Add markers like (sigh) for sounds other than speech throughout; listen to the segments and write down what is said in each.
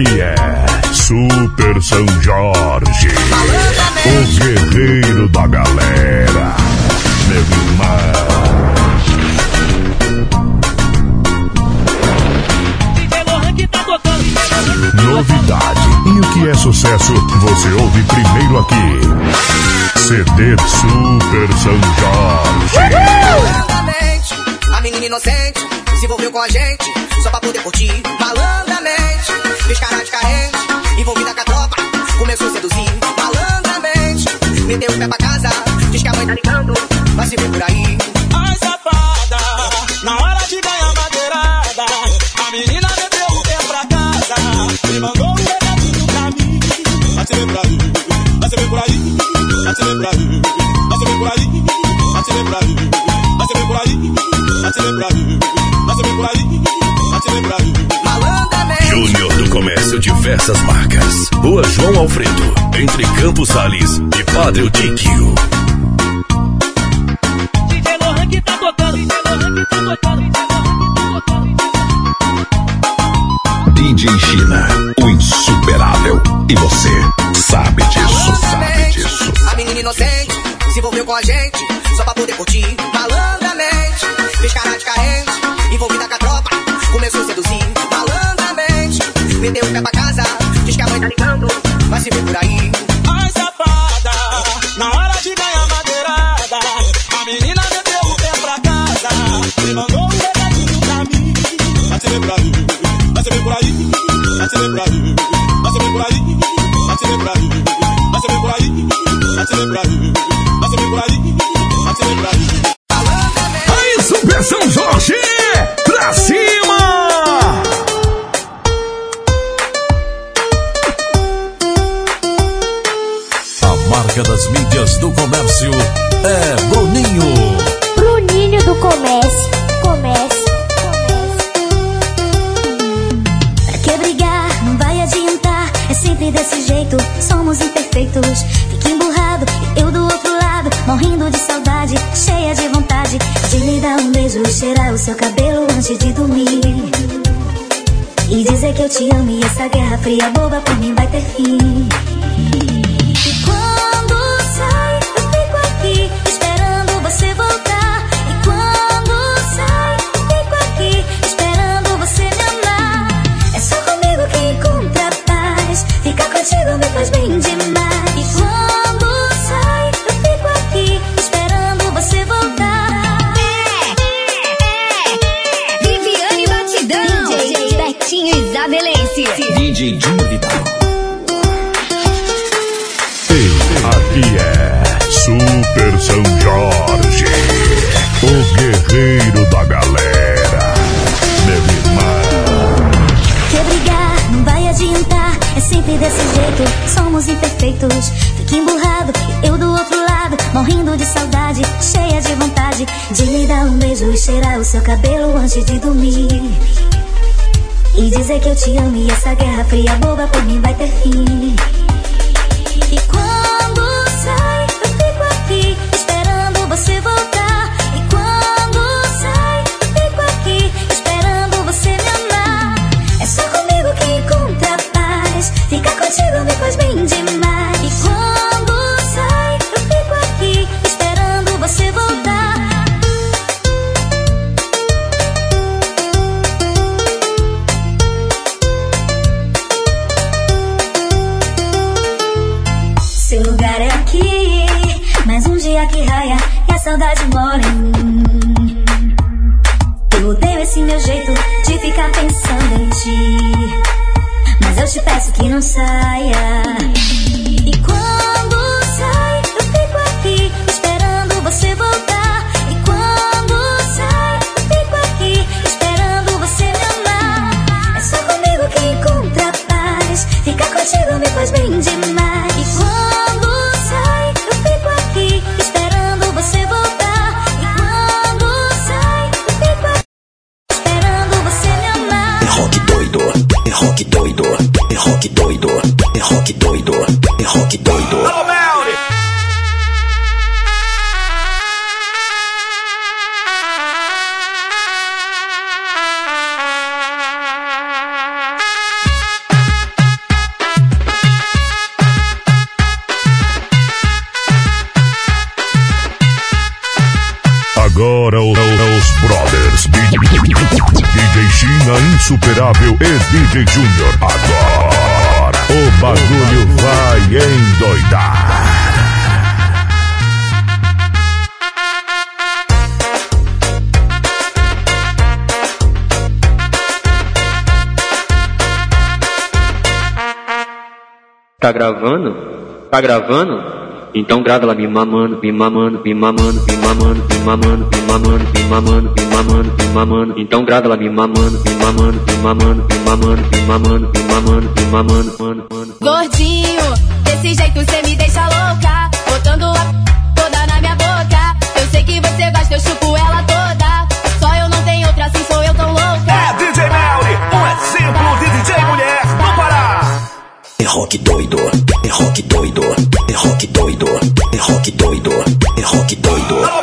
Aqui é Super São Jorge, o guerreiro da galera. Meu irmão. Novidade. E o que é sucesso, você ouve primeiro aqui. CD Super São Jorge. Malandramente, a menina inocente se envolveu com a gente só pra poder curtir. Malandramente, fez cara de carente, envolvida com a tropa, começou a seduzir. Malandramente, meteu o pé pra casa, diz que a mãe tá ligando, vai se ver por aí. Ai, safada, na hora de ganhar madeirada, a menina meteu o pé pra casa, me mandou um recadinho pra mim. Vai se ver por aí, vai se ver por aí, vai se ver por aí, vai se ver por aí, vai se ver por aí, vai se ver por aí, vai se ver por aí, vai se ver por aí, Júnior do Comércio Diversas Marcas. Rua João Alfredo, entre Campos Sales e Padre Eutiquio. DJ Lohan que tá tocando, DJ Lohan que tá tocando, DJ Lohan que tá tocando. DJ China, o insuperável. E você sabe disso, sabe disso. A menina inocente se envolveu com a gente meteu o pé pra casa, diz que a mãe tá ligando, vai se ver por aí. Ai, safada, na hora de ganhar madeirada, a menina meteu o pé pra casa, me mandou um recadinho pra mim. Vai se ver por aí, vai se ver por aí, vai se ver por aí, vai se ver por aí, vai se ver por aí, vai se ver por aí, vai se ver por aí, vai se ver por aí, vai se ver por aí. Aí, antes de dormir. E dizer que eu te amo e essa guerra fria boba por mim vai ter fim. E quando sai, eu fico aqui esperando você voltar. E quando sai, eu fico aqui esperando você me amar. É só comigo que encontra paz. Ficar contigo me faz bem demais. DJ Júnior Vidal. Aqui é Super São Jorge, o guerreiro da galera. Meu irmão. Quer brigar? Não vai adiantar. É sempre desse jeito, somos imperfeitos. Fica emburrado, eu do outro lado, morrendo de saudade, cheia de vontade de lhe dar um beijo e cheirar o seu cabelo antes de dormir. E dizer que eu te amo e essa guerra fria boba por mim vai ter fim. E quando sai, eu fico aqui esperando você voltar. E quando sai, eu fico aqui esperando você me amar. É só comigo que encontra paz. Ficar contigo me faz bem demais. Insuperável e DJ Júnior. Agora o bagulho vai endoidar. Tá gravando? Tá gravando? Então grava ela me mamando, me mamando, me mamando, me mamando, me mamando, me mamando, me mamando, me mamando, me mamando. Então grava ela me mamando, me mamando, me mamando, me mamando, me mamando, me mamando, me mamando, mano, mano. Gordinho, desse jeito cê me deixa louca. Botando a toda na minha boca. Eu sei que você gosta, eu chupo ela toda. Só eu não tenho outra assim, sou eu tão louca. É DJ Melly, um exemplo de DJ mulher do Pará. É rock doido, é rock doido, é rock doido, é rock doido, é rock doido.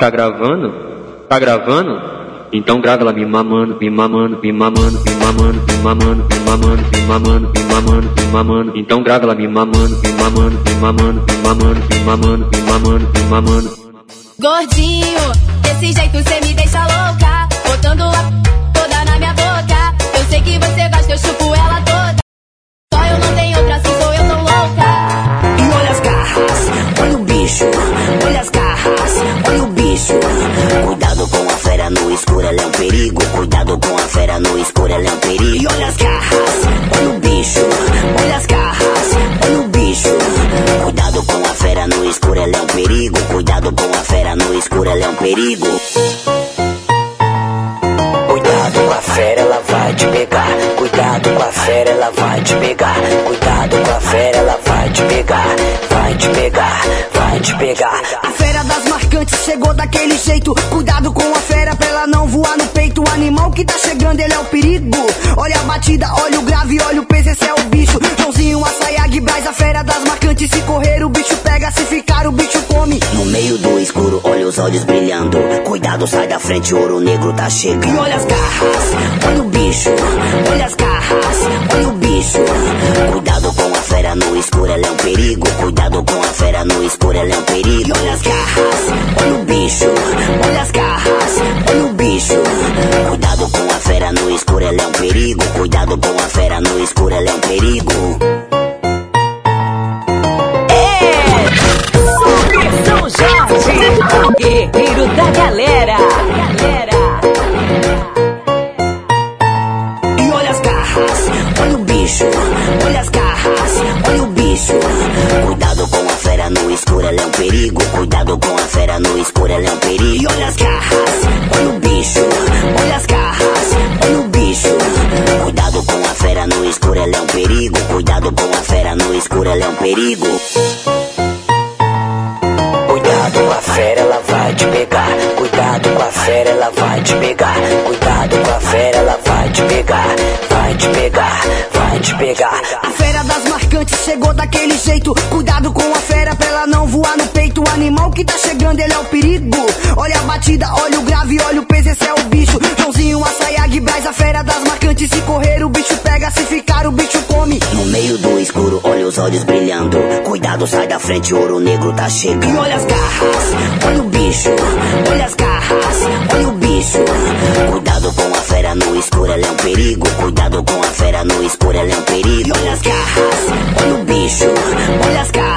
Tá gravando? Tá gravando? Então grava ela me mamando, me mamando, me mamando, me mamando, me mamando, me mamando, me mamando, me mamando, me mamando. Então grava ela me mamando, me mamando, me mamando, me mamando, me mamando, me mamando, me mamando. Gordinho, desse jeito cê me deixa louca. Botando a toda na minha boca. Eu sei que você gosta, eu chupo ela toda. No escuro, ela é um perigo. E olha as garras, olha o bicho, olha as garras, olha o bicho. Cuidado com a fera no escuro, ela é um perigo. Cuidado com a fera no escuro, ela é um perigo. Cuidado com a fera, ela vai te pegar. Cuidado com a fera, ela vai te pegar. Cuidado com a fera, ela vai te pegar. Vai te pegar, vai te pegar. A fera das marcantes chegou daquele jeito. Cuidado com a fera O que tá chegando, ele é o perigo. Olha a batida, olha o grave, olha o peso, esse é o bicho. Joãozinho, açaiag, Braz, a fera das marcantes. Se correr, o bicho pega, se ficar, o bicho come. No meio do escuro, olha os olhos brilhando. Cuidado, sai da frente, ouro negro tá chegando. E olha as garras, Olha o bicho, olha as garras, olha o bicho. Cuidado com a fera no escuro, ela é um perigo. Cuidado com a fera no escuro, ela é um perigo. e olha as garras, Olha o bicho, olha as garras, Cuidado com a fera no escuro, ela é um perigo. Super São Jorge, o guerreiro da galera. Perigo. Cuidado com a fera, ela vai te pegar. Cuidado com a fera, ela vai te pegar. Cuidado com a fera, ela vai te pegar. Vai te pegar, vai te pegar. A fera das marcantes chegou daquele jeito. Cuidado com a fera pra ela não voar no peito. O animal que tá chegando, ele é o perigo. Olha a batida, olha o grave, olha o peso, esse é o bicho. Joãozinho, açaiag, Braz, a fera das marcantes. Se correr, o bicho pega, se ficar, os olhos brilhando. Cuidado, sai da frente, ouro negro tá E chegando. olha as garras, Olha o bicho, olha as garras, olha o bicho. Cuidado com a fera no escuro, ela é um perigo. Cuidado com a fera no escuro, ela é um perigo. e olha as garras, Olha o bicho, olha as garras,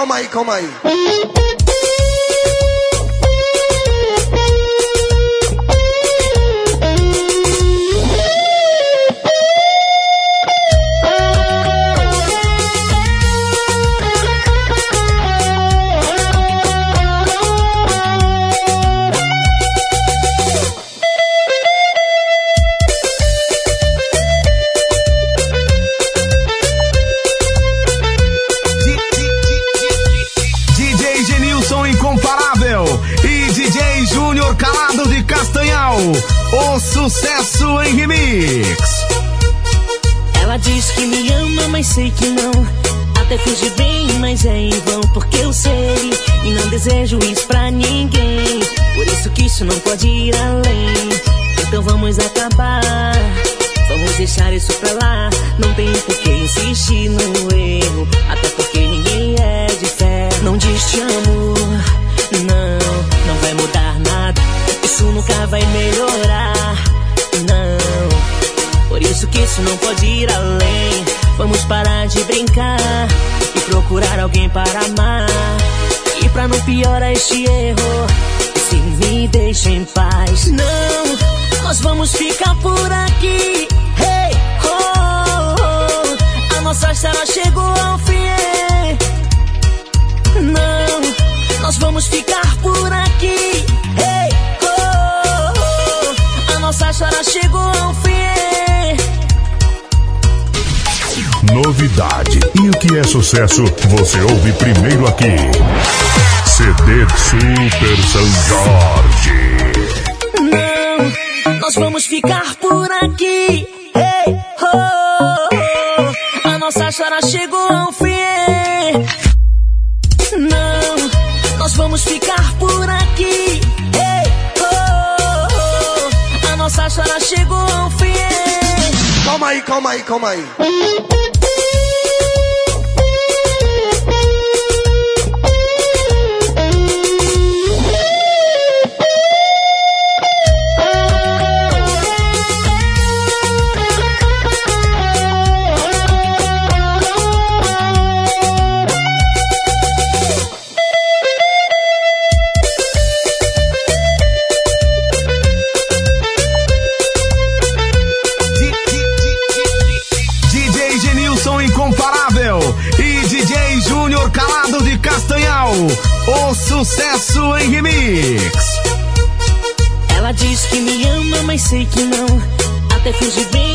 calma aí, calma aí. isso pra lá. Não tem por que insistir no erro, até porque ninguém é de fé. Não diz te amo, não, não vai mudar nada. Isso nunca vai melhorar, não. Por isso que isso não pode ir além. Vamos parar de brincar e procurar alguém para amar. E pra não piorar este erro, se me deixa em paz, não. Nós vamos ficar por aqui é sucesso, você ouve primeiro aqui. CD Super São Jorge. Não, nós vamos ficar por aqui. Ei, oh, oh. A nossa chora chegou ao fim. Não, nós vamos ficar por aqui. Ei, oh, oh. A nossa chora chegou ao fim. Calma aí, calma aí, calma aí. Mix. Ela diz que me ama, mas sei que não. Até finge bem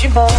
de bom.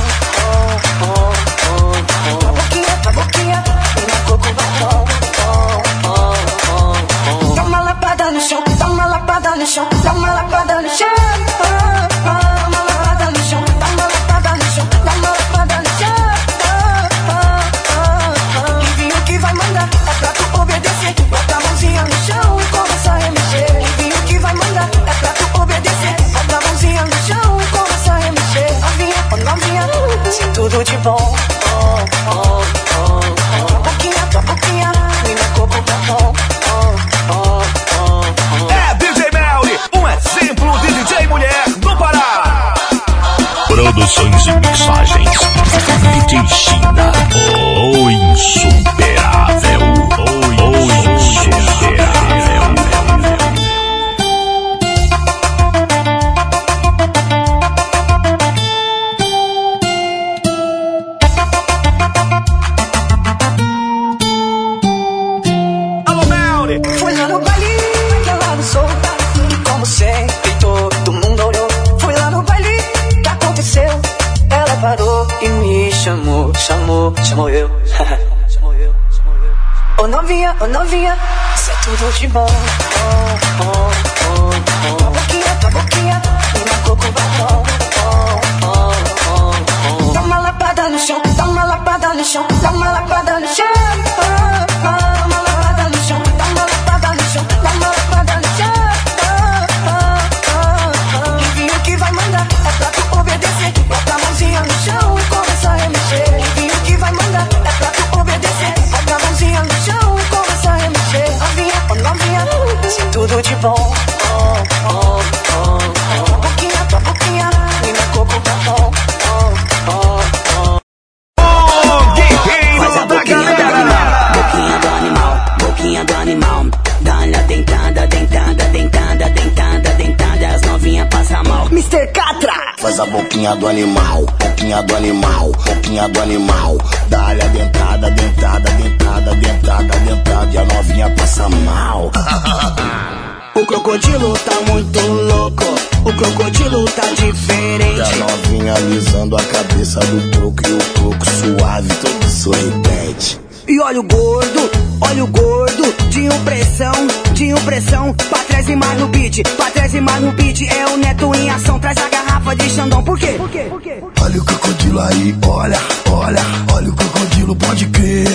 olha o gordo, olha o gordo, tinha pressão, tinha pressão, pra trás e mais no beat, pra trás e mais no beat, é o neto em ação, traz a garrafa de Xandão, por quê? Por quê? Por quê? Olha o crocodilo aí, olha, olha, olha o crocodilo, pode crer.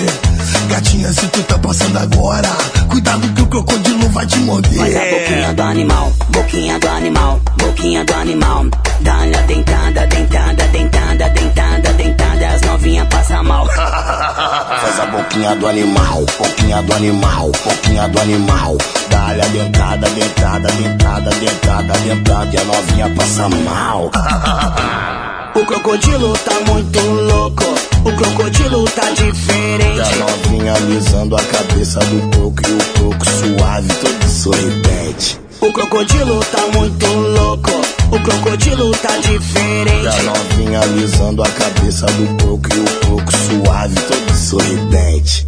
Gatinha, se tu tá passando agora, cuidado que o crocodilo vai te morder. Faz a boquinha do animal, boquinha do animal, boquinha do animal. Dá-lhe a dentada, dentada, dentada, dentada, dentada, as novinhas passam mal. (laughs) Faz a boquinha do animal, boquinha do animal, boquinha do animal. Dá-lhe a dentada, dentada, dentada, dentada, dentada, e a novinha passa mal. (laughs) O crocodilo tá muito louco. O crocodilo tá diferente. Da novinha alisando a cabeça do coco e o coco suave, todo sorridente. O crocodilo tá muito louco. O crocodilo tá diferente. Da novinha alisando a cabeça do coco e o coco suave, todo sorridente.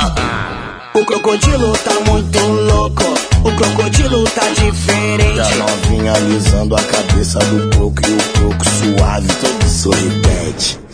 O crocodilo tá muito louco, o crocodilo tá diferente. A novinha alisando a cabeça do coco e o coco suave, todo sorridente.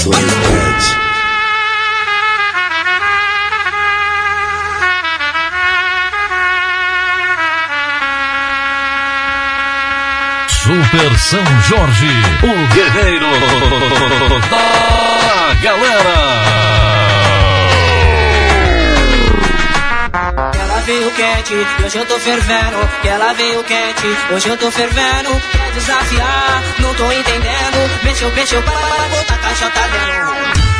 Super São Jorge, o guerreiro da galera. Veio quente, hoje eu tô fervendo. Que ela veio quente, hoje eu tô fervendo. Quer desafiar, não tô entendendo. Mexeu, mexeu, para, para, volta, a tá dentro.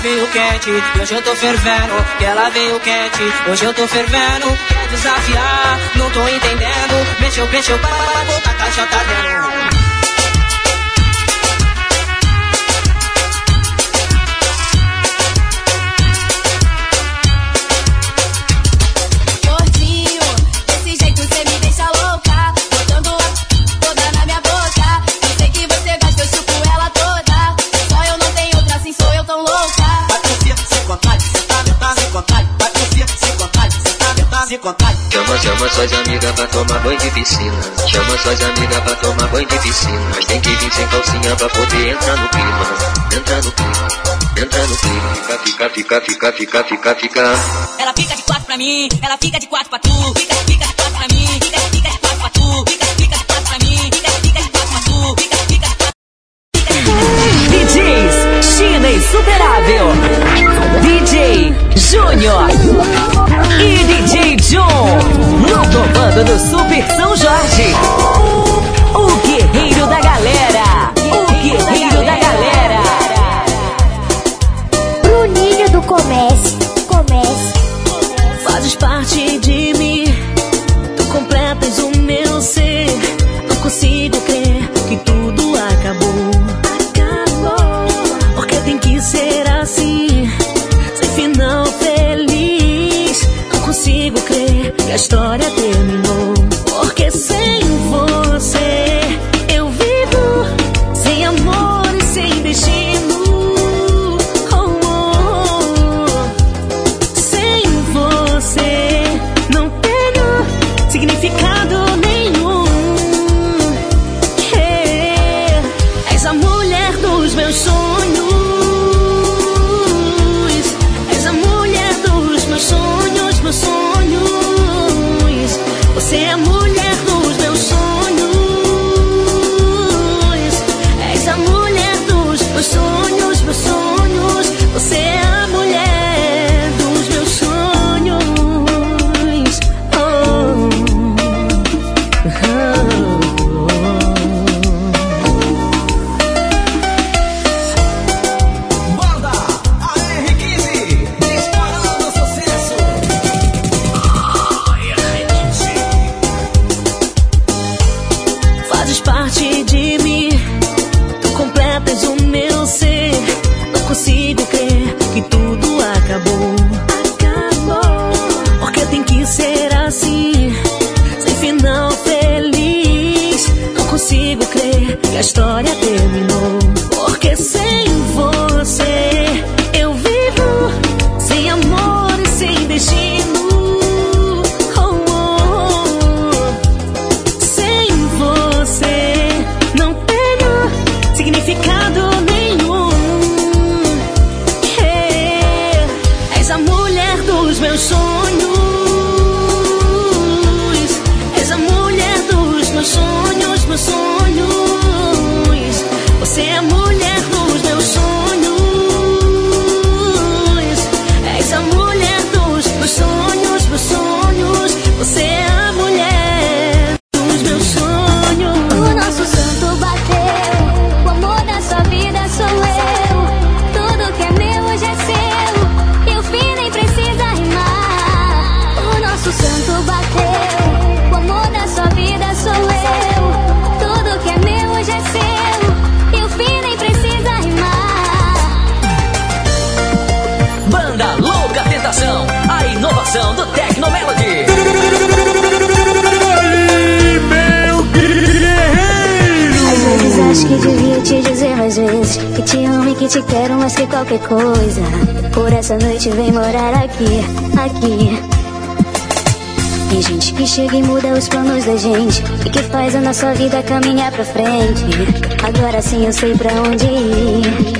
veio quente, hoje eu tô fervendo. Que ela veio quente, hoje eu tô fervendo. Quer desafiar, não tô entendendo. Mexeu, mexeu, para, para, a caixa tá dentro. Vontade. Chama, chama suas amigas pra tomar banho de piscina. Chama suas amigas pra tomar banho de piscina. Mas tem que vir sem calcinha pra poder entrar no clima. Entrar no clima, entrar no clima. Fica, fica, fica, fica, fica, fica, fica. Ela fica de quatro pra mim, ela fica de quatro pra tu. Fica, fica de quatro pra mim, fica, fica de quatro pra tu. Fica, fica de quatro pra mim, fica, fica de quatro pra tu. Fica, fica de quatro. DJs China Insuperável. DJ Júnior. E DJ John. No comando do Super São Jorge. O guerreiro da galera. A história E que faz a nossa vida caminhar pra frente. Agora sim eu sei pra onde ir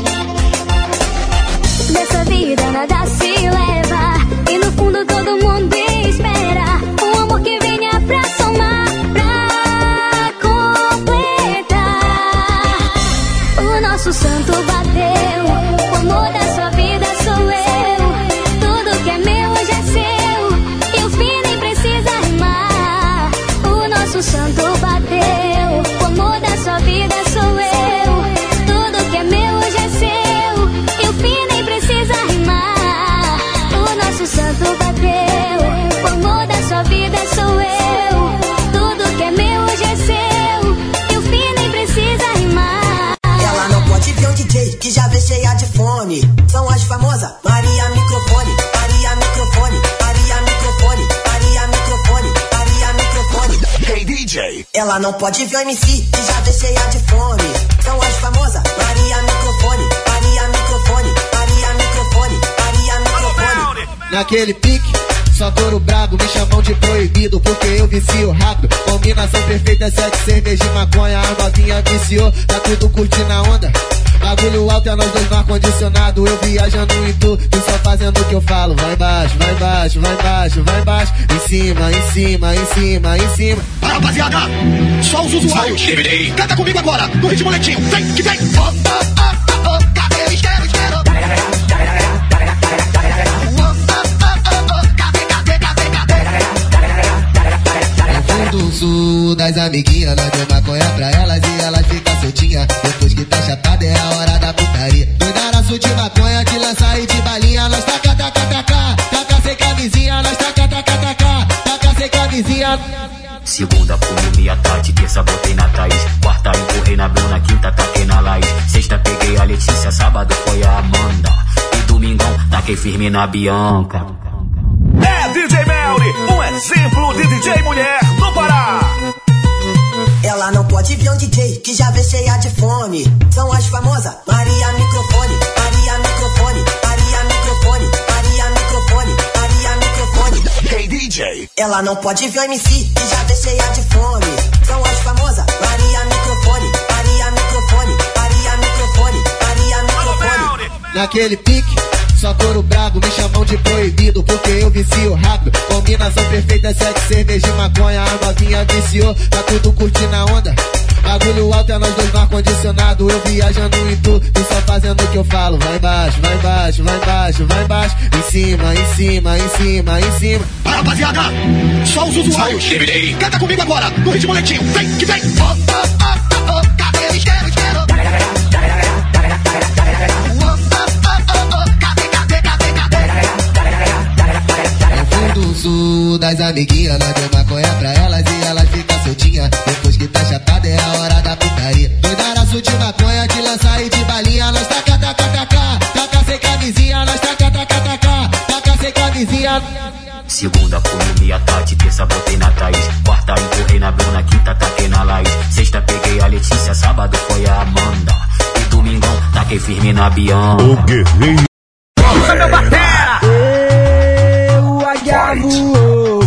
Ela não pode ver o MC que já vê cheia de fome. São as famosas Maria Microfone, Maria Microfone, Maria Microfone, Maria Microfone. Naquele pique, só touro brabo, me chamam de proibido porque eu vicio rápido. Combinação perfeita, sete cerveja e maconha, a novinha viciou, tá tudo curtindo a onda. Bagulho alto é nós dois no ar-condicionado, eu viajando em tu, e só fazendo o que eu falo. Vai embaixo, vai embaixo, vai embaixo, vai embaixo, em cima, em cima, em cima, em cima. Para, rapaziada, só os usuários. Canta comigo agora, no ritmo lentinho. Vem, que vem. Oh, oh, oh, oh, oh. Cadê? Isqueiro, isqueiro. do sul das amiguinhas, nós deu maconha pra elas terça botei na Thaís Quarta empurrei na Bruna, quinta taquei na Laís Sexta peguei a Letícia, sábado foi a Amanda E domingão taquei firme na Bianca É DJ Melly, um exemplo de DJ mulher no Pará. Ela não pode ver um DJ que já vê cheia de fome. São as famosas DJ. Ela não pode ver o MC e já vê cheia de fome. São as famosas Maria Microfone, Maria Microfone, Maria Microfone, Maria Microfone. Naquele pique, só couro brabo, me chamam de proibido, porque eu vicio rápido. Combinação perfeita, sete cerveja e maconha, a novinha viciou, tá tudo curtindo a onda. Bagulho alto é nós dois no ar-condicionado, eu viajando em tu, e só fazendo o que eu falo. Vai embaixo, vai embaixo, vai embaixo, vai embaixo, em cima, em cima, em cima, em cima. Vai, rapaziada, só os usuários. Canta comigo agora, no ritmo lentinho. Vem, que vem. Oh, oh, oh, oh, oh. Oh, oh, oh, oh, oh. Cadê, cadê, cadê, cadê? É fundo sul das amiguinhas, nós deu maconha pra elas e elas Depois que tá chapada é a hora da putaria. Doidaraço de maconha, de lança e de balinha, nós taca, taca, taca. Taca sem camisinha, nós taca, taca, taca. Taca sem camisinha. Segunda comi a Tati, terça botei na Thaís Quarta empurrei na Bruna, quinta taquei na Laís Sexta peguei a Letícia, sábado foi a Amanda E domingão taquei firme na Bianca O guerreiro. Nossa, meu batera! O águia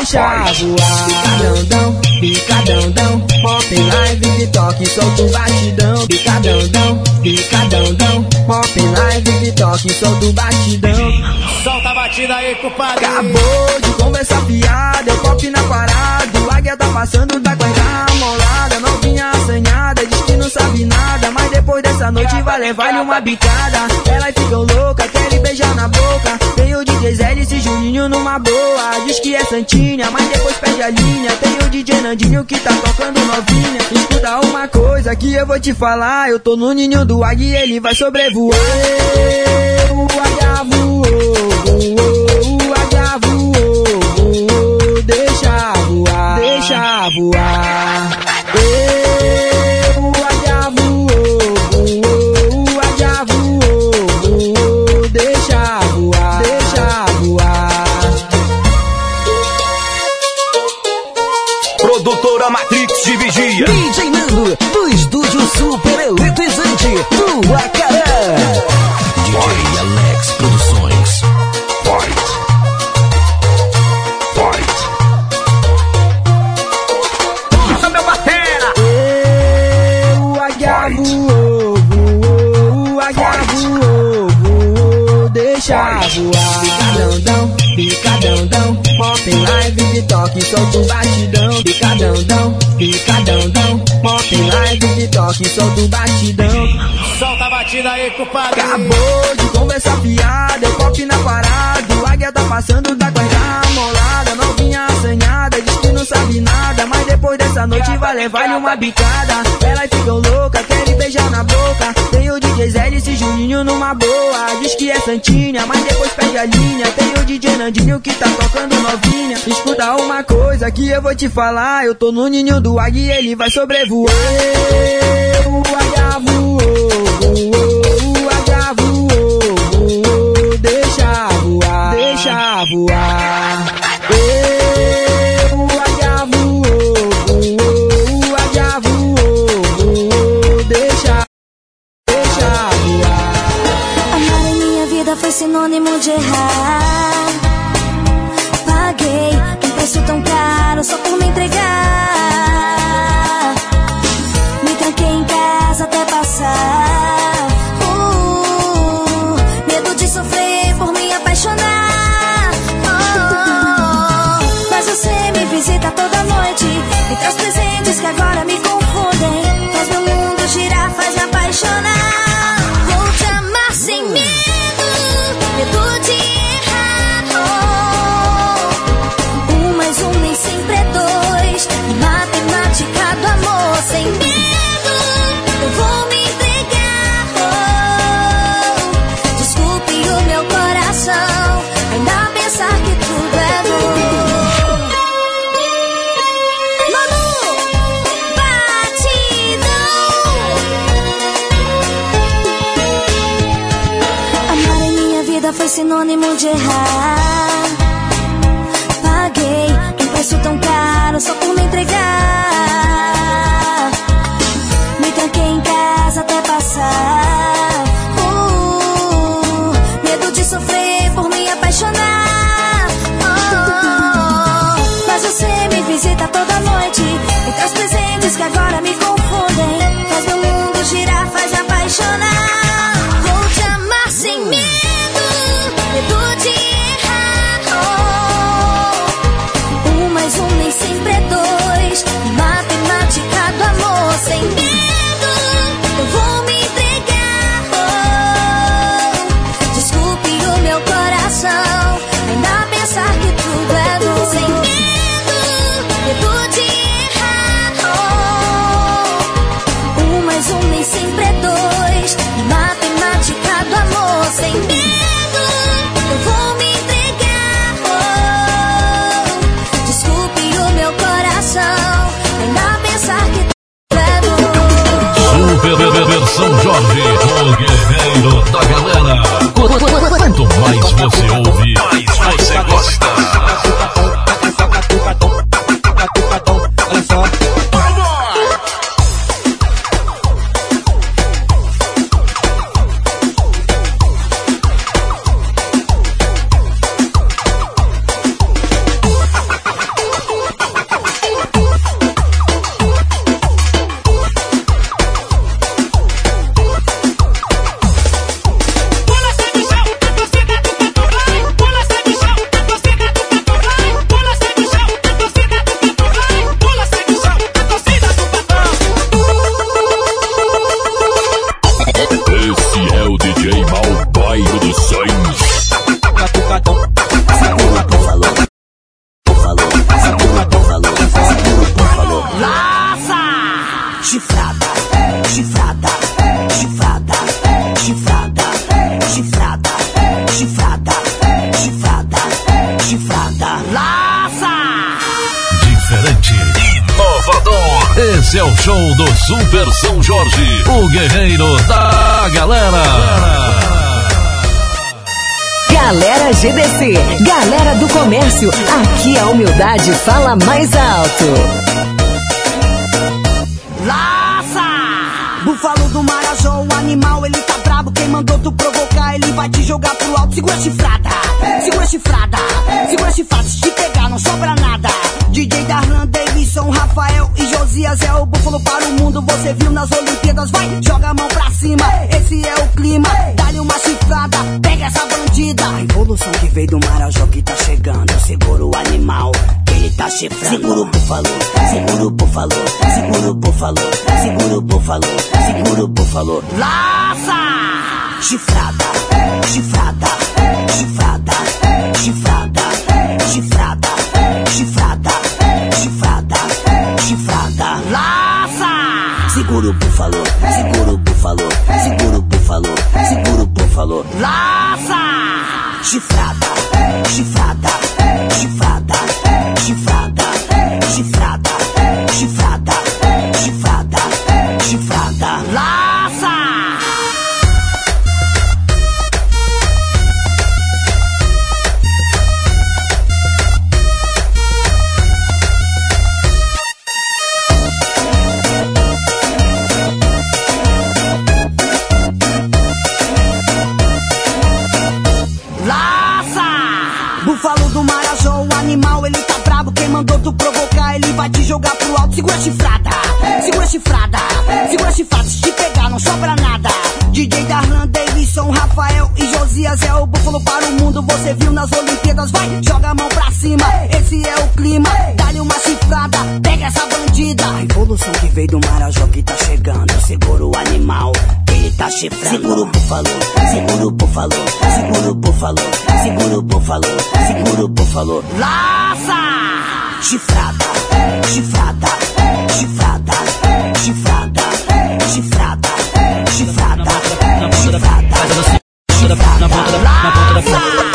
deixa voar. Picadão, picadão, dão, pop em live de toque, solta o batidão. Picadão, dão, picadão, dão, pop em live de toque, solta o batidão. Solta a batida aí, compadre. Acabou de conversar fiada, eu pop na parada. O águia tá passando da coisa amolada. Novinha assanhada, diz que não sabe nada. Mas depois dessa noite vai levar-lhe uma bicada. Elas ficam loucas, querem beijar na boca. Tem o Zé e Juninho numa boa. Diz que é Santinha, mas depois perde a linha. Tem o DJ Nandinho que tá tocando novinha. Escuta uma coisa que eu vou te falar. Eu tô no ninho do águia e ele vai sobrevoar. O águia voou, voou, o águia voou. Deixa voar, deixa voar. Matrix de Vigia. DJ Nando, do estúdio super eletrizante do Acaré. Solta o batidão. Solta a batida aí, compadre. Acabou de conversar fiada, eu pop na parada. O águia tá passando da coisa amolada. Novinha assanhada, diz que não sabe nada. Mas depois dessa noite vai levar-lhe uma bicada. Elas ficam loucas, querem beijar na boca. Tem o DJ Zé e Juninho numa boa. Diz que é Santinha, mas depois perde a linha. Tem o DJ Nandinho que tá tocando novinha. Escuta uma coisa que eu vou te falar. Eu tô no ninho do águia e ele vai sobrevoar. Sinônimo de errar. Paguei um preço tão caro só por me entregar. Agora me sinônimo de errar. Paguei um preço tão caro só por me entregar. A humildade fala mais alto. Laça! Búfalo do Marajó, o animal, ele tá brabo. Quem mandou tu provocar, ele vai te jogar pro alto. Segura a chifrada, segura a chifrada, segura a chifrada. Se te pegar, não sobra nada. DJ Darlan, Davidson, Rafael e Josias é o búfalo para o mundo. Você viu nas Olimpíadas, vai, joga a mão pra cima. Esse é o clima, dá-lhe uma chifrada, pega essa bandida. A evolução que veio do Marajó que tá chegando. Segura o animal, que ele tá chifrando. Segura o búfalo, segura o búfalo, segura o búfalo, segura o búfalo, segura o búfalo. Laça! Chifrada, chifrada, chifrada, chifrada, chifrada, chifrada, chifrada, chifrada. Laça! Segura o búfalo, segura o búfalo, segura o búfalo, segura o búfalo. Laça! Chifrada, chifrada, chifrada, chifrada, chifrada, chifrada, chifrada, chifrada. Laça! Tu provocar, ele vai te jogar pro alto. Segura a chifrada, segura a chifrada, segura a chifrada. Se te pegar, não sobra nada. DJ Darlan, Davidson, Rafael e Josias é o búfalo para o mundo. Você viu nas Olimpíadas, vai, joga a mão pra cima. Esse é o clima, dá-lhe uma chifrada, pega essa bandida. A evolução que veio do Marajó que tá chegando. Segura o animal, ele tá chifrando. Segura o búfalo, segura o búfalo, segura o búfalo, segura o búfalo, segura o búfalo. Laça! Chifrada, chifrada, chifrada, chifrada, chifrada, chifrada, chifrada, chifrada, laça! E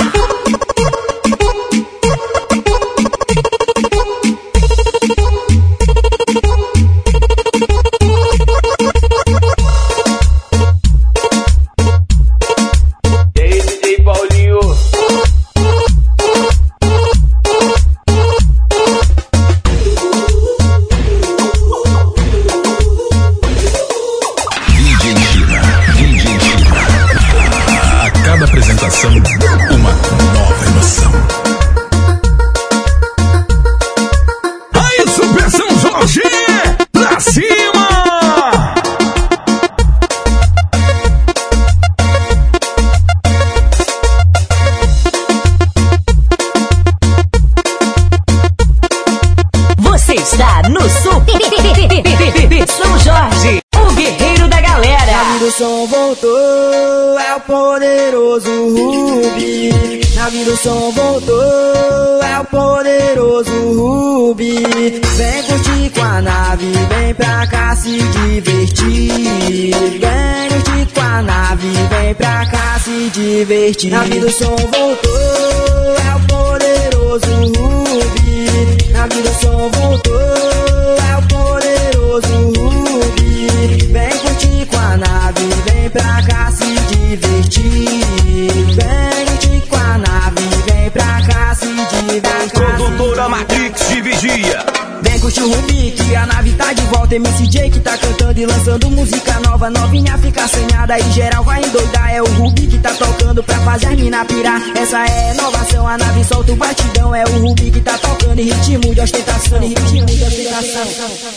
assanhada e geral vai endoidar. É o Rubi que tá tocando pra fazer as mina pirar. Essa é a inovação, a nave solta o batidão. É o Rubi que tá tocando em ritmo de ostentação. Em ritmo de ostentação.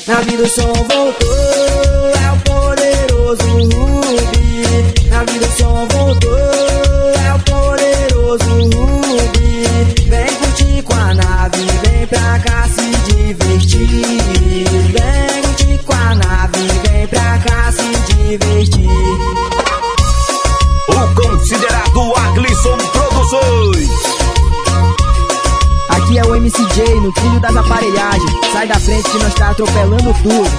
Na vida o som voltou, é o poderoso Rubi. das aparelhagens. Sai da frente que nós tá atropelando tudo.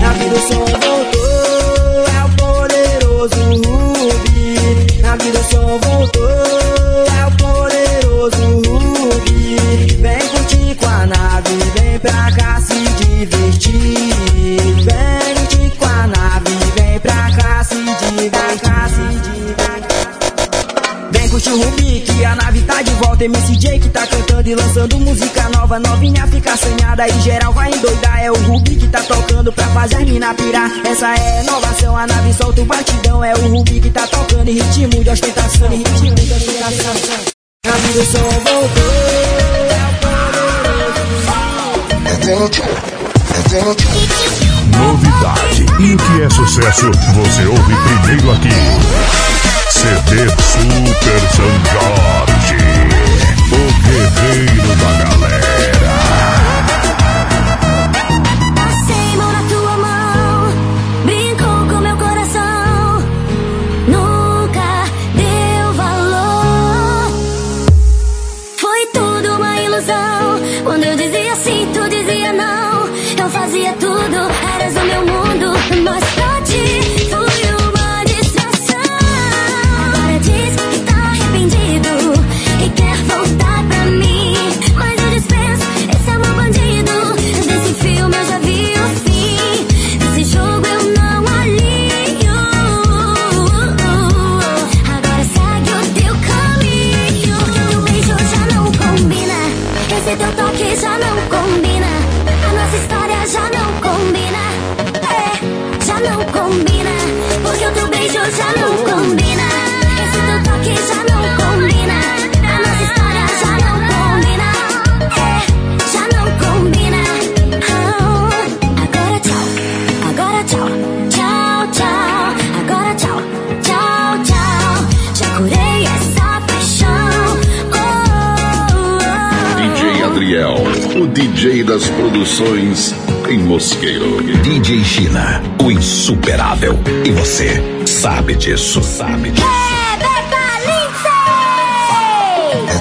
Na vida o som voltou, é o poderoso Rubi. Na vida o som voltou, é o poderoso Rubi. Vem curtir com a nave, vem pra cá se divertir. MC J que tá cantando e lançando música nova. Novinha fica assanhada e geral vai endoidar. É o Rubi que tá tocando pra fazer mina pirar. Essa é a inovação, a nave solta o batidão. É o Rubi que tá tocando e ritmo de ostentação. E ritmo de ostentação. A som voltou. É é Novidade e o que é sucesso você ouve primeiro aqui. CD Super São Jorge. Viveiro da Galera. Das Produções em Mosqueiro. DJ China, o insuperável. E você sabe disso, sabe disso. É, Bebalice! É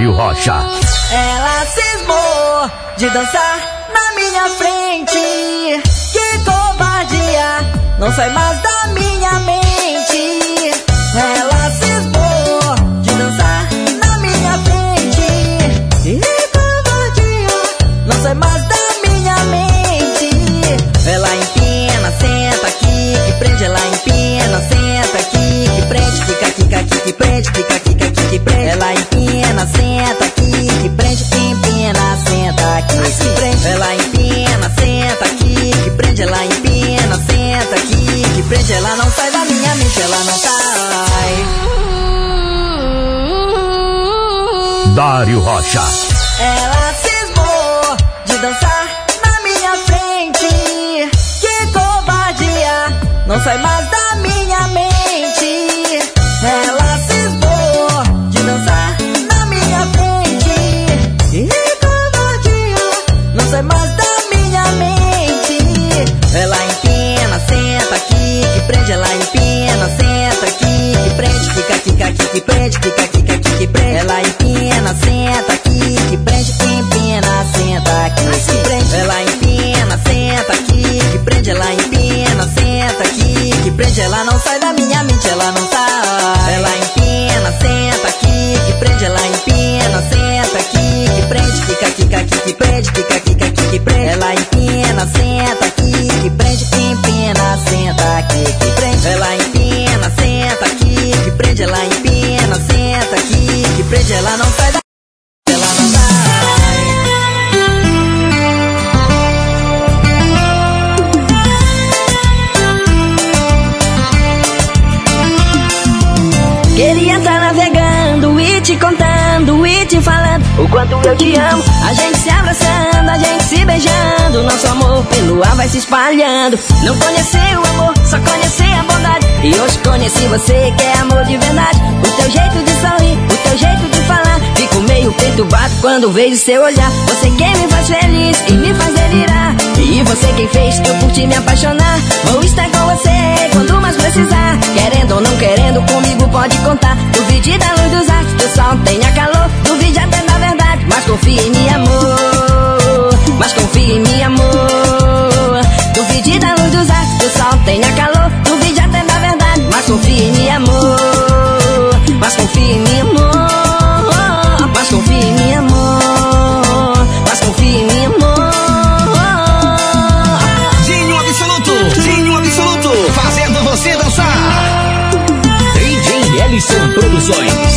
Dário Rocha. Ela cismou de dançar na minha frente. Que covardia, não sai mais da minha mente. Ela cismou de dançar na minha frente. Que covardia, não sai mais da minha mente. Ela empina, senta aqui, que prende. Ela empina, senta aqui, que prende. Fica aqui, aqui, que prende. Fica Dário Rocha. Ela cismou de dançar na minha frente. Que covardia, não sai mais da minha mente. Ela cismou de dançar na minha frente. Que covardia, não sai mais da minha mente. Ela empina, senta aqui, que prende. Ela empina, senta aqui, que prende. Fica aqui, que prende. Fica aqui, que prende. Ela empina, prende. Ela não sai da minha mente, ela não sai. Ela empina, senta aqui, que prende. Ela empina, senta aqui, que prende. Fica aqui, o quanto eu te amo. A gente se abraçando, a gente se beijando. Nosso amor pelo ar vai se espalhando. Não conheci o amor, só conheci a bondade. E hoje conheci você que é amor de verdade. O teu jeito de sorrir, o teu jeito de falar. Fico meio perturbado quando vejo seu olhar. Você quem me faz feliz e me faz delirar. E você quem fez eu por ti me apaixonar. Vou estar com você quando mais precisar. Querendo ou não querendo, comigo pode contar. Duvide da luz dos astros, o sol tenha calor. Mas confie em mim, amor. Mas confie em mim, amor. Duvide da luz dos astros, que o sol tenha calor. Duvide até da verdade, mas confie em mim, amor. Mas confie em mim, amor. Mas confie em mim, amor. Mas confie em mim, amor. Dinho Absoluto, Dinho Absoluto, fazendo você dançar. DJ Ellison Produções,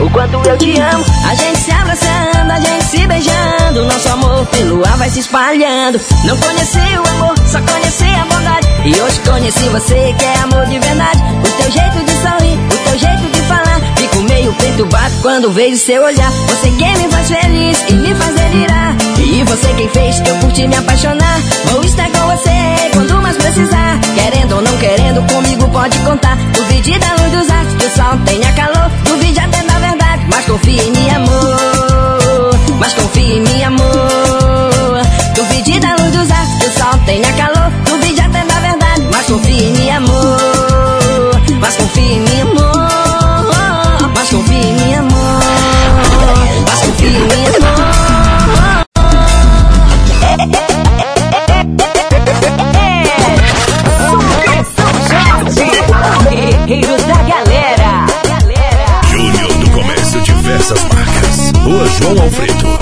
o quanto eu te amo. A gente se abraçando, a gente se beijando. Nosso amor pelo ar vai se espalhando. Não conheci o amor, só conheci a bondade. E hoje conheci você que é amor de verdade. O teu jeito de sorrir, o teu jeito de falar. Fico meio peito bato quando vejo seu olhar. Você quem me faz feliz e me faz delirar. E você quem fez eu curti me apaixonar. Vou estar com você quando mais precisar. Querendo ou não querendo, comigo pode contar. Duvide da luz dos astros, que o sol tenha calor. Mas confie em mim, amor. Mas confie em mim, amor. Duvide da luz dos astros, que o sol tenha calor. Duvide até da verdade, mas confie em mim, amor. Mas confie em mim, Rua João Alfredo,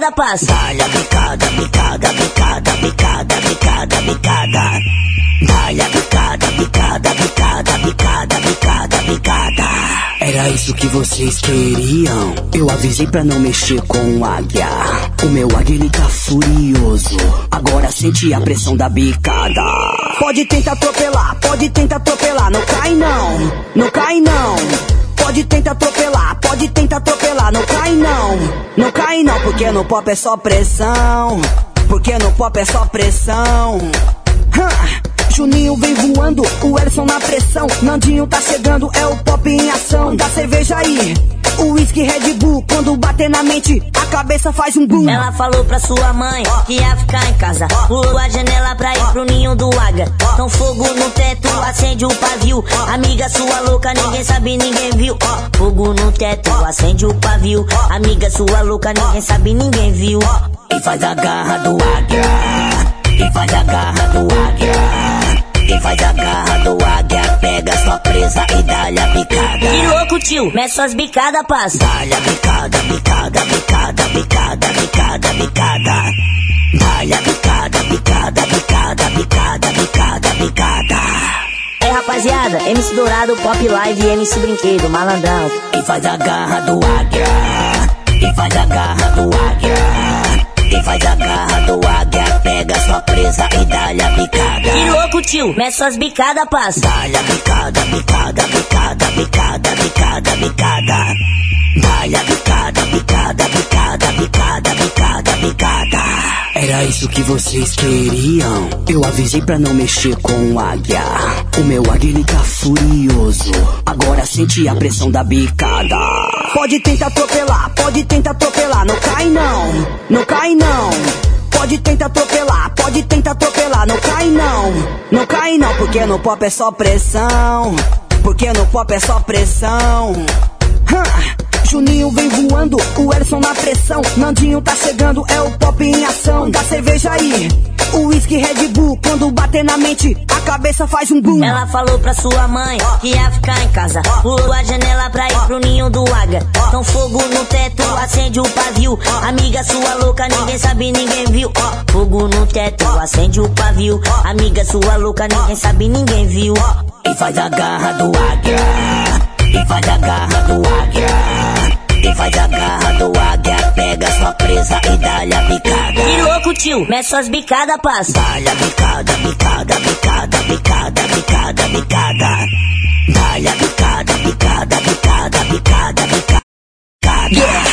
Dá-lhe a bicada, bicada, bicada, bicada, bicada, bicada. Dá-lhe a bicada, bicada, bicada, bicada, bicada, bicada. Era isso que vocês queriam. Eu avisei pra não mexer com o águia. O meu águia ele tá furioso. Agora sente a pressão da bicada. Pode tentar atropelar, pode tentar atropelar, não cai não, não cai não. Pode tentar atropelar, pode tentar atropelar, não cai não, não cai não, porque no pop é só pressão, porque no pop é só pressão. Juninho vem voando, o Elson na pressão, Nandinho tá chegando, é o pop em ação. Da cerveja aí, o whisky Red Bull, quando bater na mente, a cabeça faz um boom. Ela falou pra sua mãe que ia ficar em casa. Pulou a janela pra ir pro ninho do águia. Então fogo no teto, acende o pavio. Amiga sua louca, ninguém sabe, ninguém viu. Fogo no teto, acende o pavio. Amiga sua louca, ninguém sabe, ninguém viu. E faz a garra do águia. E faz a garra do águia. E faz a garra do águia. Pega sua presa e dá-lhe a bicada. Que louco, tio. Mete suas bicadas, passa. Dá-lhe a bicada, bicada, bicada, bicada, bicada, bicada. Dá-lhe a bicada, bicada, bicada, bicada, bicada, bicada. É, rapaziada, MC Dourado, Pop Live e MC Brinquedo, malandrão. E faz a garra do águia. E faz a garra do águia e faz a garra do águia. Pega sua presa e dá-lhe a bicada. Que louco, tio, mete suas bicadas, passa. Dá-lhe a bicada, bicada, bicada, bicada, bicada, bicada. Dá-lhe a bicada, bicada, bicada, bicada, bicada, bicada. Era isso que vocês queriam. Eu avisei pra não mexer com o águia. O meu águia ele tá furioso. Agora sente a pressão da bicada. Pode tentar atropelar, pode tentar atropelar, não cai não, não cai não. Pode tentar atropelar, pode tentar atropelar, não cai não, não cai não, porque no pop é só pressão, porque no pop é só pressão. Hã. Juninho vem voando, o Erson na pressão, Nandinho tá chegando, é o pop em ação. Da cerveja aí, o whisky Red Bull, quando bater na mente, a cabeça faz um boom. Ela falou pra sua mãe que ia ficar em casa. Pulou a janela pra ir pro ninho do águia. Então fogo no teto, acende o pavio. Amiga sua louca, ninguém sabe, ninguém viu. Fogo no teto, acende o pavio. Amiga sua louca, ninguém sabe, ninguém viu. E faz a garra do águia. E faz a garra do águia. E faz a garra do águia. Pega sua presa e dá-lhe a bicada. Que louco, tio, mete suas bicadas, passa. Dá-lhe a bicada, bicada, bicada, bicada, bicada, bicada. Dá-lhe a bicada, bicada, bicada, bicada, bicada. Yeah.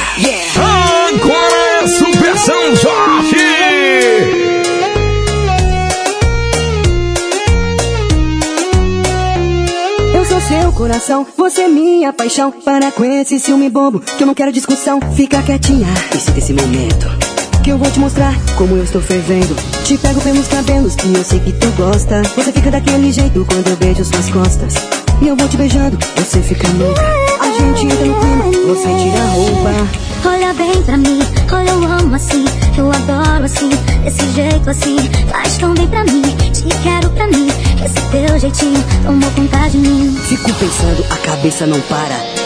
Coração, você é minha paixão. Para com esse ciúme bobo, que eu não quero discussão. Fica quietinha e sinta esse momento. Que eu vou te mostrar como eu estou fervendo. Te pego pelos cabelos, que eu sei que tu gosta. Você fica daquele jeito quando eu beijo suas costas. E eu vou te beijando, você fica louca. A gente entra no clima, você tira a roupa. Olha bem pra mim, olha eu amo assim, eu adoro assim, desse jeito assim, faz tão bem pra mim, te quero pra mim, esse teu jeitinho tomou conta de mim. Fico pensando, a cabeça não para.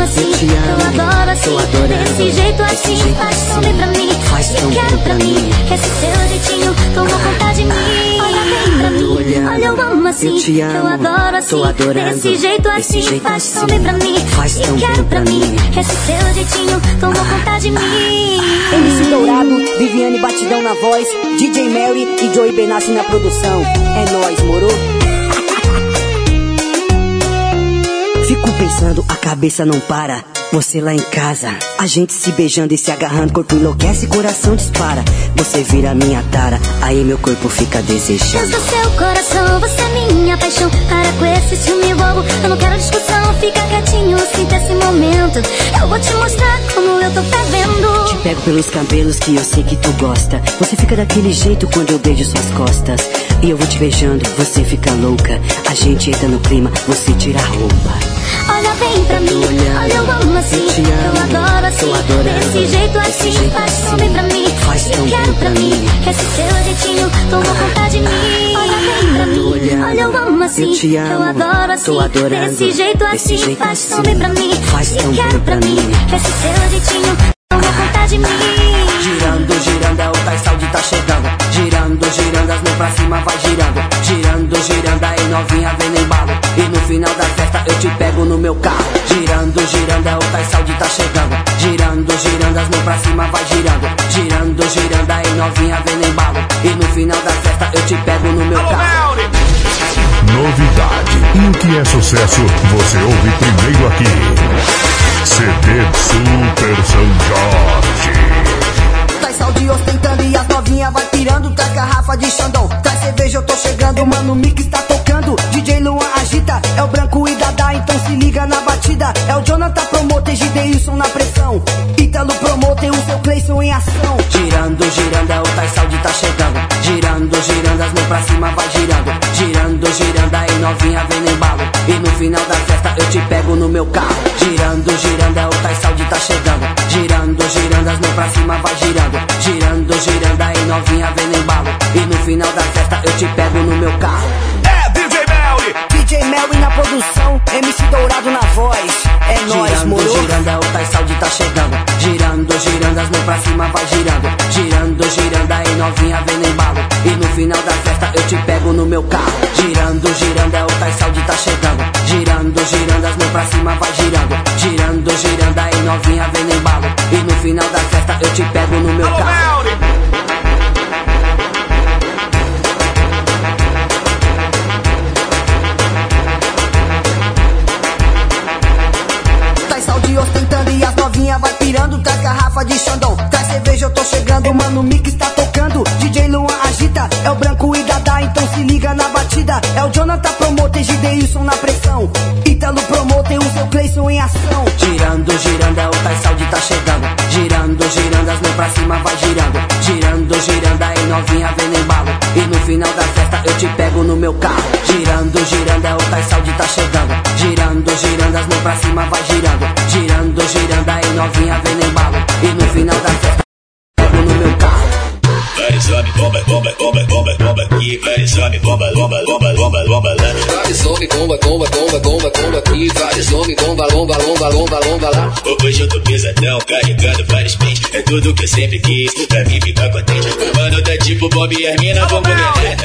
amo assim, eu te amo, eu adoro assim, tô adorando, desse jeito assim, jeito faz assim, bem pra mim, faz e tão quero pra mim, esse teu jeitinho tomou conta de mim. Olha bem pra mim, olhando, olha eu amo assim, eu te amo, adoro assim, tô adorando, desse jeito assim, jeito faz assim, bem pra mim, faz e tão quero pra mim, esse teu jeitinho tomou conta de mim. MC Dourado, Viviane Batidão na voz, DJ Mary e Joey Benassi na produção. É nóis, moro? Fico pensando, a cabeça não para. Você lá em casa, a gente se beijando e se agarrando. Corpo enlouquece, coração dispara. Você vira minha tara, aí meu corpo fica Eu desejando. sou seu coração, você é minha paixão. Para com esse ciúme bobo, eu não quero discussão. Fica quietinho, sinta esse momento. Eu vou te mostrar como eu tô fervendo. Te pego pelos cabelos que eu sei que tu gosta. Você fica daquele jeito quando eu beijo suas costas. E eu vou te beijando, você fica louca. A gente entra no clima, você tira a roupa. Olha bem pra mim, olha eu amo assim, eu eu adoro assim, desse jeito assim, faz tão assim, bem pra mim, faz e tão quero pra mim, mim. esse teu jeitinho? Tomou conta de mim. Olha bem pra mim, olha eu amo assim, eu eu adoro assim, desse jeito assim, faz tão assim, bem pra mim, faz e tão quero pra mim, mim. esse teu jeitinho? Tomou conta de mim. Girando, girando, é o Tais Saúde tá chegando. Girando, girando, as mãos pra cima vai girando. Girando, girando, aí novinha vem no embalo. E no final da festa eu te pego no meu carro. Girando, girando, é o Tais Saúde tá chegando. Girando, girando, as mãos pra cima vai girando. Girando, girando, aí novinha vem no embalo. E no final da festa eu te pego no meu carro. Novidade. E o que é sucesso, você ouve primeiro aqui. CD Super São Jorge. Traz sal de ostentando e as novinha vai tirando. Traz garrafa de Xandão, traz cerveja, eu tô chegando. Mano, o mix tá tocando. DJ Luan agita, é o branco e Dada, então se liga na batida. É o Jonathan Promoter, Gideilson na pressão. Ítalo Promoter, o seu Cleison em ação. Girando, girando, é o Tais Saúde tá chegando. Girando, girando, as mãos pra cima vai girando. Girando, girando, aí novinha vem no embalo. E no final da festa eu te pego no meu carro. Girando, girando, é o Tais Saúde tá chegando. Girando, girando, as mãos pra cima vai girando. Girando, girando, aí novinha vem no embalo. E no final da festa eu te pego no meu carro. DJ Melly na produção, MC Dourado na voz. É nóis, Girando, moro? girando, é o Tais Saúde tá chegando. Girando, girando, as mãos pra cima vai girando. Girando, girando, aí novinha vem no embalo. final da festa eu te pego no meu carro. Girando, girando, é o Tais Saúde tá chegando. Girando, girando, as mãos pra cima vai girando. Girando, girando, aí novinha vem no embalo. E no final da festa eu te pego no meu carro. Traz pirando. Traz garrafa de Xandão, traz cerveja, eu tô chegando. Mano, o mix tá tocando. DJ Luan agita, é o branco e Dada, então se liga na batida. É o Jonathan Promoter, Gideilson na pressão. Ítalo Promoter, o seu Cleison em ação. Girando, girando, é o Tais Saúde tá chegando. Girando, girando, as mãos pra cima vai girando. Girando, girando, aí novinha vem no embalo. E no final da festa eu te pego no meu carro. Girando, girando, é o Tais Saúde tá chegando. Girando, girando, as mãos pra cima vai girando. Girando, girando, aí novinha vem no embalo. E no final da festa pego no meu carro. Vários homens, bomba, bomba, bomba, bomba, bomba aqui. Vários homens, bomba, bomba, bomba, bomba, bomba lá. Vários homens, bomba, bomba, bomba, bomba, bomba aqui. Vários homens, bomba, lomba, lomba, lomba, lomba lá. Hoje eu tô pesadão, carregando vários pentes. É tudo que eu sempre quis, pra mim ficar contente. O mano tá tipo Bob e as mina vão comer.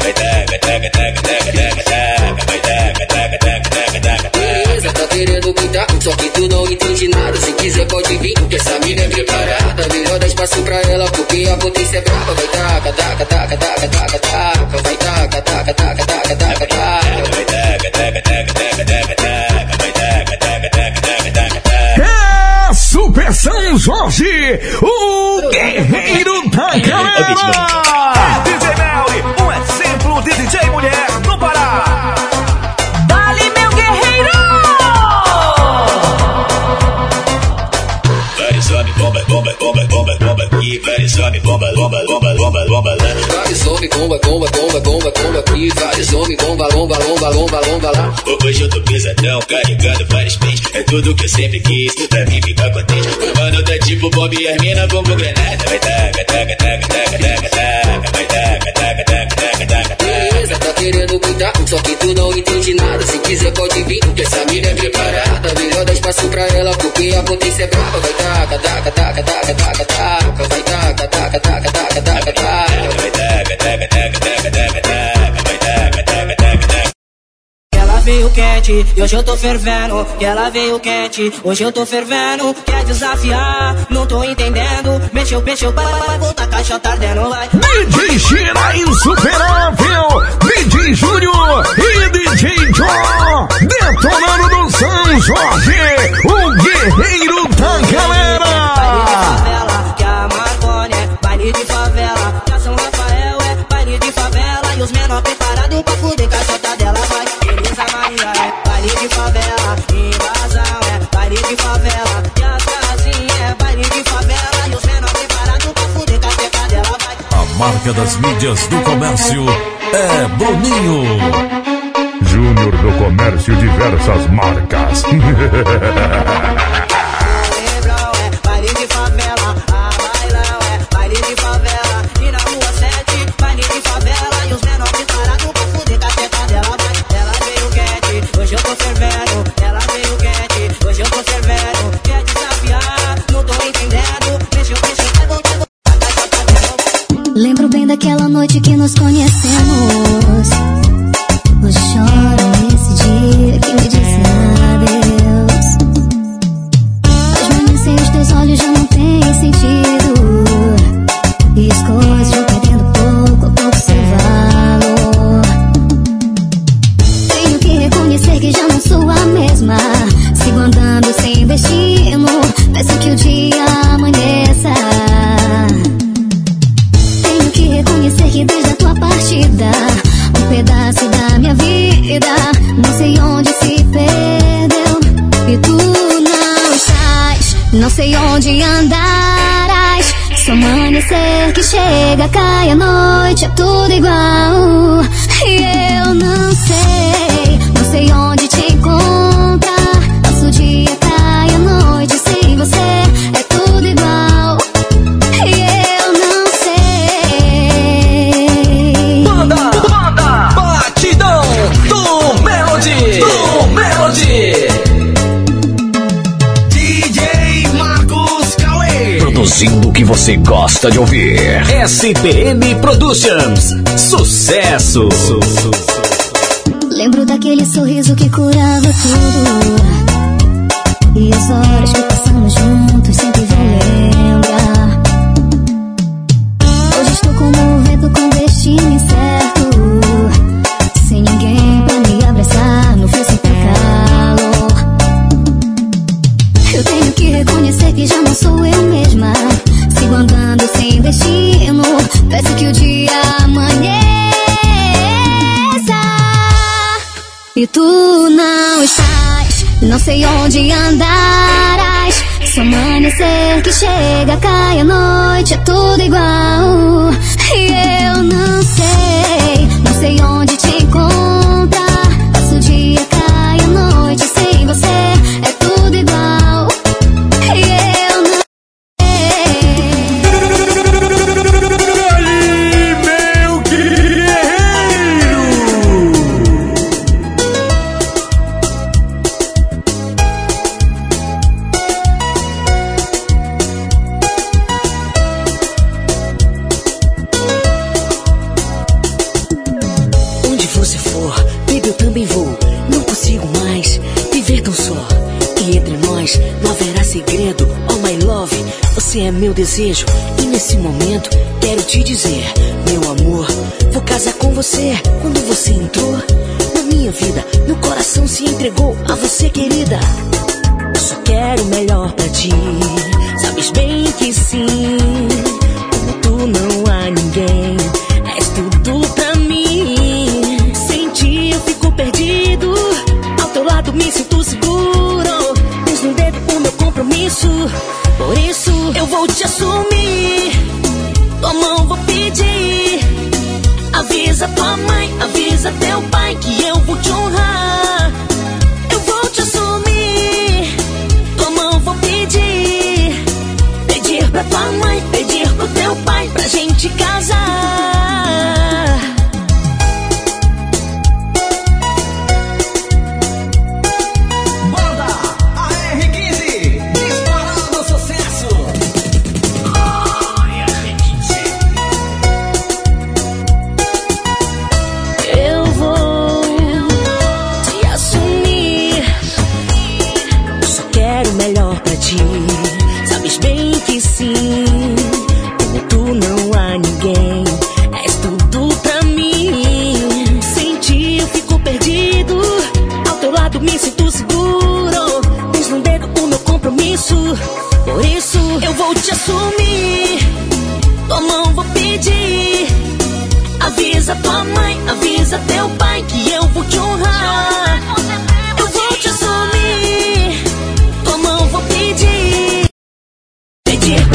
Vai taca, taca, taca, taca, taca, taca. Vai taca, taca, taca, taca, taca, tá querendo gritar, só que tu não entende nada. Se quiser pode vir, porque essa mina é preparada. Melhor dar espaço pra ela, porque a potência é brava. Vai taca, taca, taca, taca, taca, taca. Vai taca, taca, taca, taca, taca, taca. Vai taca, taca, taca, taca, taca, taca. Vai taca, taca, taca, taca, taca, taca. É Super São Jorge, o guerreiro da galera! Bomba, bomba, bomba, bomba, bomba aqui. Vários homens, bomba, lomba, lomba, lomba, lomba lá. Hoje eu tô pesadão, carregando vários pentes. É tudo que eu sempre quis, pra mim ficar contente. Mano tá tipo Bob e as mina com granada. Vai taca, taca, taca, taca, taca, taca. Vai taca, taca, taca, taca, taca. Beleza, tá querendo gritar, só que tu não entende nada. Se quiser pode vir, porque essa mina é preparada. Melhor dar espaço pra ela, porque a potência é brava. Vai taca, taca, taca, taca, taca, taca. Vai taca, taca, taca, taca, veio quente, e hoje eu tô fervendo. Que ela veio quente, hoje eu tô fervendo. Quer desafiar, não tô entendendo. Mexeu, mexeu, vai, vai, volta, caixa tá ardendo, vai. DJ Gira Insuperável, DJ Júnior e DJ Jó, detonando do São Jorge, o guerreiro da galera! Marca das mídias do comércio é Boninho. Júnior do Comércio diversas marcas. (laughs) você gosta de ouvir. SPM Productions. Sucesso! Lembro daquele sorriso que curava tudo. E as horas que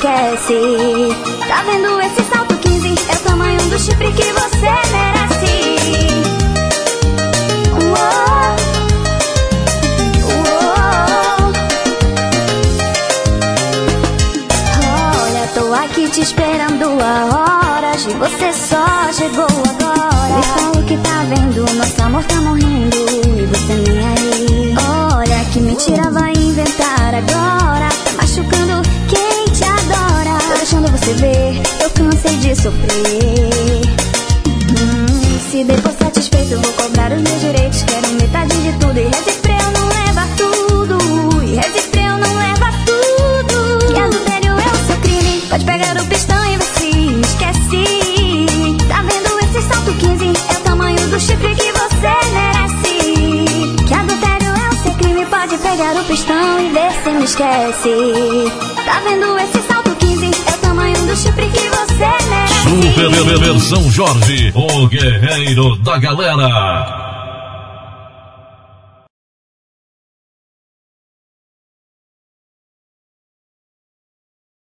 esquece. Tá vendo esse salto 15? É o tamanho do chifre que você merece. Uou. Uou. Olha, tô aqui te esperando a hora de você só chegou agora. Me fala o que tá vendo, nosso amor tá morrendo e você nem aí. Olha, que mentira vai inventar agora. Você eu cansei de sofrer. Hum, se depois satisfeito, vou cobrar os meus direitos. Quero metade de tudo e recifreu não leva tudo. E recifreu não leva tudo. Que adultério é o seu crime. Pode pegar o pistão e me esquece. Tá vendo esse salto 15? É o tamanho do chifre que você merece. Que adultério é o seu crime. Pode pegar o pistão e ver se me esquece. Tá vendo esse do chifre que você merece. Super Versão Jorge, o guerreiro da galera.